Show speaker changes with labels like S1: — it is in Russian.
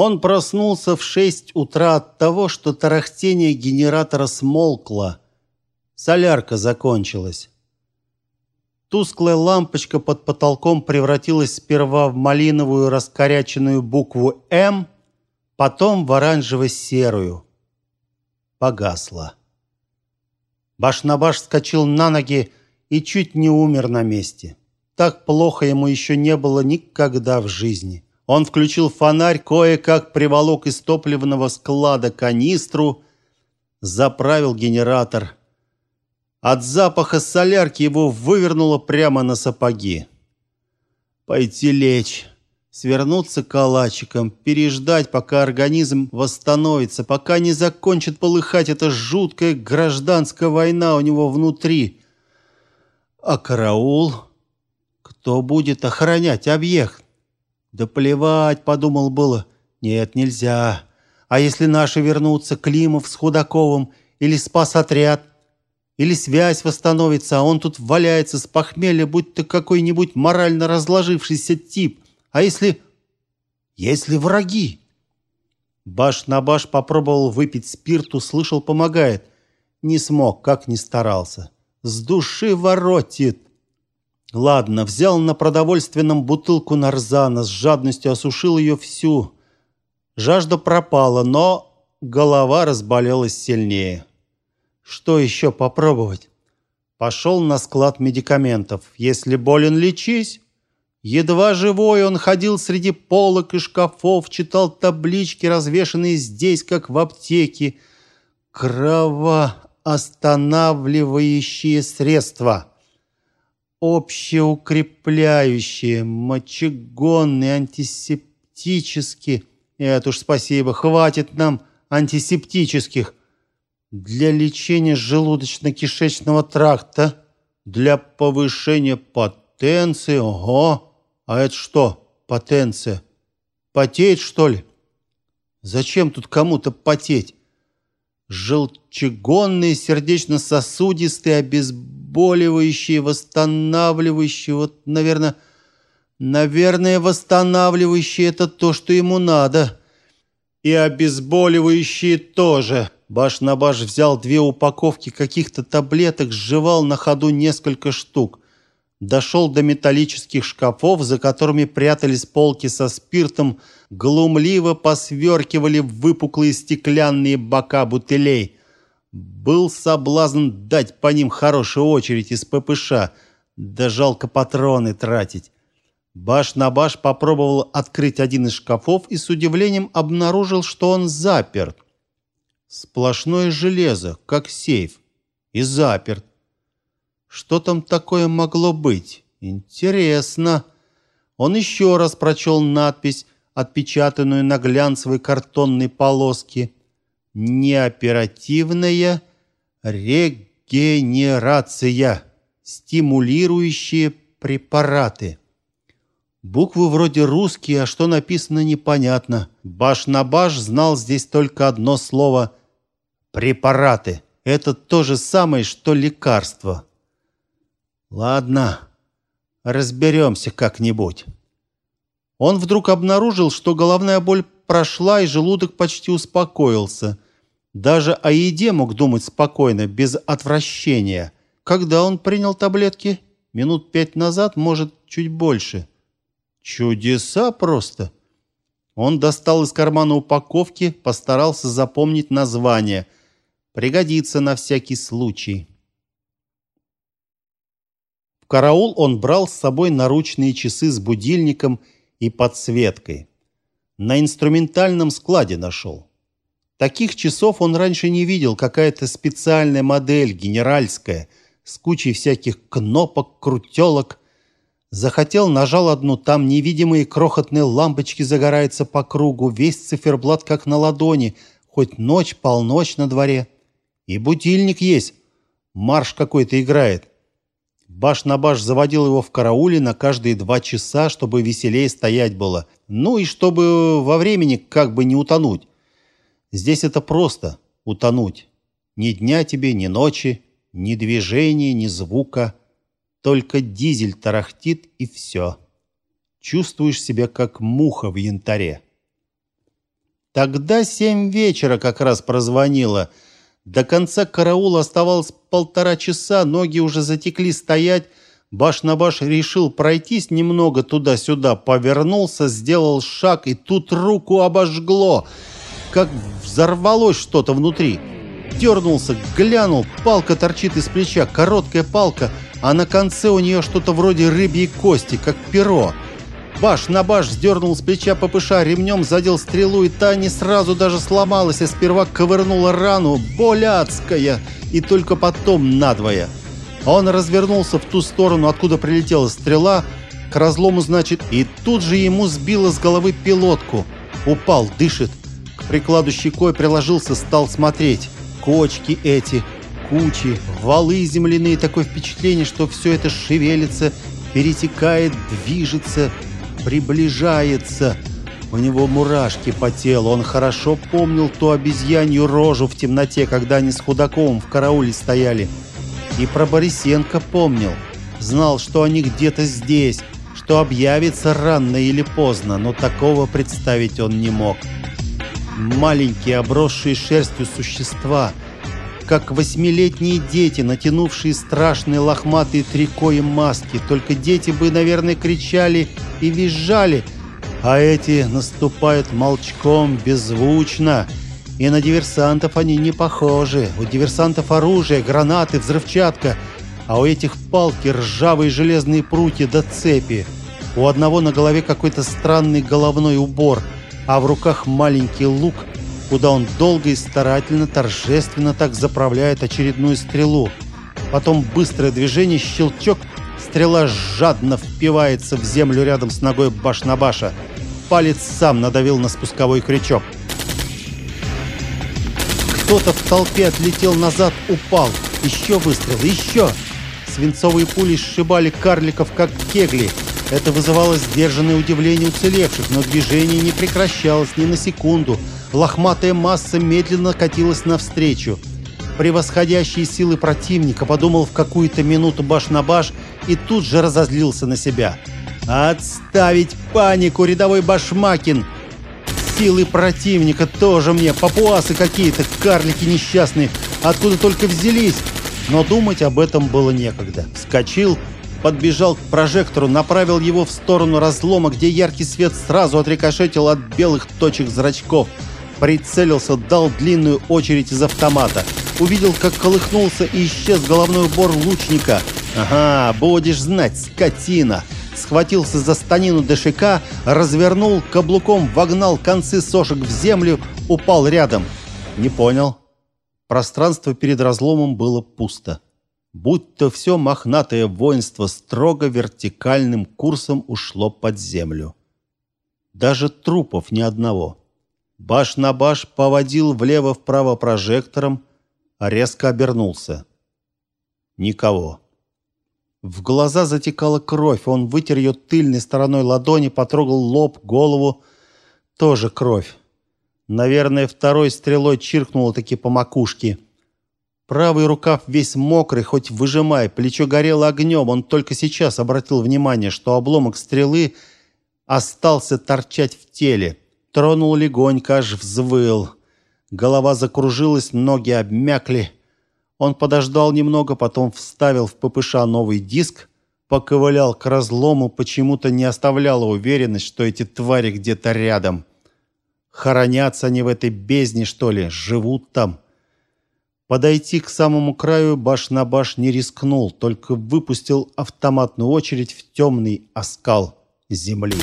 S1: Он проснулся в шесть утра от того, что тарахтение генератора смолкло. Солярка закончилась. Тусклая лампочка под потолком превратилась сперва в малиновую раскоряченную букву «М», потом в оранжево-серую. Погасла. Баш-на-баш вскочил на ноги и чуть не умер на месте. Так плохо ему еще не было никогда в жизни. Он включил фонарь, кое-как приволок из топливного склада канистру, заправил генератор. От запаха солярки его вывернуло прямо на сапоги. Пойти лечь, свернуться калачиком, переждать, пока организм восстановится, пока не закончит полыхать эта жуткая гражданская война у него внутри. А караул? Кто будет охранять объект? Да плевать, подумал было. Нет, нельзя. А если наши вернутся, Климов с Худаковым или спас отряд? Или связь восстановится, а он тут валяется с похмелья, будто какой-нибудь морально разложившийся тип. А если... если враги? Баш на баш попробовал выпить спирт, услышал, помогает. Не смог, как ни старался. С души воротит. Ладно, взял на продовольственном бутылку нарзана, с жадностью осушил ее всю. Жажда пропала, но голова разболелась сильнее. Что еще попробовать? Пошел на склад медикаментов. Если болен, лечись. Едва живой, он ходил среди полок и шкафов, читал таблички, развешанные здесь, как в аптеке. Кровоостанавливающие средства. Общеукрепляющие, мочегонные, антисептические. Это уж спасибо, хватит нам антисептических для лечения желудочно-кишечного тракта, для повышения потенции. Ого! А это что, потенция? Потеть, что ли? Зачем тут кому-то потеть? Желчегонные, сердечно-сосудистые, обезболивающие, восстанавливающие. Вот, наверное, наверное, восстанавливающие – это то, что ему надо. И обезболивающие тоже – Баш на баш взял две упаковки каких-то таблеток, сживал на ходу несколько штук. Дошел до металлических шкафов, за которыми прятались полки со спиртом, глумливо посверкивали выпуклые стеклянные бока бутылей. Был соблазн дать по ним хорошую очередь из ППШ, да жалко патроны тратить. Баш на баш попробовал открыть один из шкафов и с удивлением обнаружил, что он заперт. Сплошное железо, как сейф, и заперт. Что там такое могло быть? Интересно. Он еще раз прочел надпись, отпечатанную на глянцевой картонной полоске. Неоперативная регенерация. Стимулирующие препараты. Буквы вроде русские, а что написано непонятно. Баш на баш знал здесь только одно слово Препараты – это то же самое, что лекарство. Ладно, разберемся как-нибудь. Он вдруг обнаружил, что головная боль прошла и желудок почти успокоился. Даже о еде мог думать спокойно, без отвращения. Когда он принял таблетки? Минут пять назад, может, чуть больше. Чудеса просто. Он достал из кармана упаковки, постарался запомнить название – Пригодится на всякий случай. В караул он брал с собой наручные часы с будильником и подсветкой. На инструментальном складе нашел. Таких часов он раньше не видел, какая-то специальная модель, генеральская, с кучей всяких кнопок, крутелок. Захотел, нажал одну, там невидимые крохотные лампочки загораются по кругу, весь циферблат как на ладони, хоть ночь, полночь на дворе. И будильник есть. Марш какой-то играет. Баш на баш заводил его в карауле на каждые два часа, чтобы веселее стоять было. Ну и чтобы во времени как бы не утонуть. Здесь это просто – утонуть. Ни дня тебе, ни ночи, ни движения, ни звука. Только дизель тарахтит и все. Чувствуешь себя как муха в янтаре. Тогда семь вечера как раз прозвонило. До конца караула оставалось полтора часа, ноги уже затекли стоять. Баш на баш решил пройтись немного туда-сюда, повернулся, сделал шаг, и тут руку обожгло, как взорвалось что-то внутри. Дернулся, глянул, палка торчит из плеча, короткая палка, а на конце у нее что-то вроде рыбьей кости, как перо. Баш на баш сдернул с плеча ППШ, ремнем задел стрелу, и та не сразу даже сломалась, а сперва ковырнула рану, боль адская, и только потом надвое. Он развернулся в ту сторону, откуда прилетела стрела, к разлому, значит, и тут же ему сбило с головы пилотку. Упал, дышит. Прикладу щекой приложился, стал смотреть. Кочки эти, кучи, валы земляные, такое впечатление, что все это шевелится, перетекает, движется, приближается. У него мурашки по телу. Он хорошо помнил ту обезьянью рожу в темноте, когда они с Худаковым в карауле стояли. И про Борисенко помнил. Знал, что они где-то здесь, что объявится рано или поздно, но такого представить он не мог. Маленькие, обросшие шерстью существа, как восьмилетние дети, натянувшие страшные лохматые трико и маски. Только дети бы, наверное, кричали и визжали, а эти наступают молчком, беззвучно. И на диверсантов они не похожи. У диверсантов оружие, гранаты, взрывчатка, а у этих палки, ржавые железные прутья до да цепи. У одного на голове какой-то странный головной убор, а в руках маленький лук, куда он долго и старательно, торжественно так заправляет очередную стрелу. Потом быстрое движение, щелчок, стрела жадно впивается в землю рядом с ногой баш-на-баша. Палец сам надавил на спусковой крючок. Кто-то в толпе отлетел назад, упал. Еще выстрел, еще. Свинцовые пули сшибали карликов, как кегли. Это вызывало сдержанное удивление уцелевших, но движение не прекращалось ни на секунду. Лохматая масса медленно катилась навстречу. Превосходящие силы противника подумал в какую-то минуту баш на баш и тут же разозлился на себя. «Отставить панику, рядовой башмакин!» Силы противника тоже мне, папуасы какие-то, карлики несчастные, откуда только взялись. Но думать об этом было некогда. Вскочил, подбежал к прожектору, направил его в сторону разлома, где яркий свет сразу отрикошетил от белых точек зрачков. Прицелился, дал длинную очередь из автомата. Увидел, как колыхнулся и исчез головной убор лучника. «Ага, будешь знать, скотина!» схватился за станину ДШК, развернул, каблуком вогнал концы сошек в землю, упал рядом. Не понял. Пространство перед разломом было пусто. Будь-то все мохнатое воинство строго вертикальным курсом ушло под землю. Даже трупов ни одного. Баш на баш поводил влево-вправо прожектором, а резко обернулся. Никого. В глаза затекала кровь, он вытер ее тыльной стороной ладони, потрогал лоб, голову. Тоже кровь. Наверное, второй стрелой чиркнуло таки по макушке. Правый рукав весь мокрый, хоть выжимай, плечо горело огнем. Он только сейчас обратил внимание, что обломок стрелы остался торчать в теле. Тронул легонько, аж взвыл. Голова закружилась, ноги обмякли. Он подождал немного, потом вставил в ППШ новый диск, поковылял к разлому, почему-то не оставляла уверенность, что эти твари где-то рядом. Хоронятся они в этой бездне, что ли, живут там. Подойти к самому краю баш на баш не рискнул, только выпустил автоматную очередь в темный оскал земли.